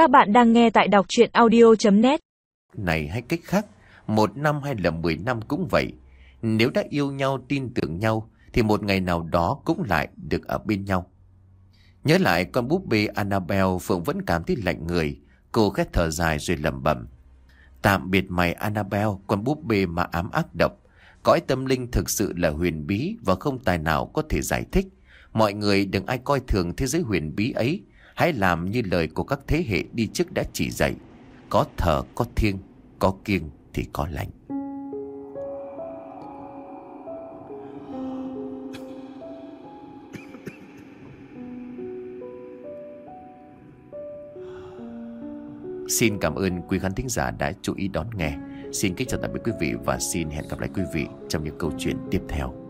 Các bạn đang nghe tại đọc chuyện audio.net Này hay cách khác, một năm hay là mười năm cũng vậy. Nếu đã yêu nhau, tin tưởng nhau, thì một ngày nào đó cũng lại được ở bên nhau. Nhớ lại con búp bê Annabelle, Phượng vẫn cảm thấy lạnh người. Cô khét thở dài rồi lẩm bẩm. Tạm biệt mày Annabelle, con búp bê mà ám ác độc. Cõi tâm linh thực sự là huyền bí và không tài nào có thể giải thích. Mọi người đừng ai coi thường thế giới huyền bí ấy. Hãy làm như lời của các thế hệ đi trước đã chỉ dạy. Có thờ, có thiêng, có kiêng thì có lành. Xin cảm ơn quý khán thính giả đã chú ý đón nghe. Xin kính chào tạm biệt quý vị và xin hẹn gặp lại quý vị trong những câu chuyện tiếp theo.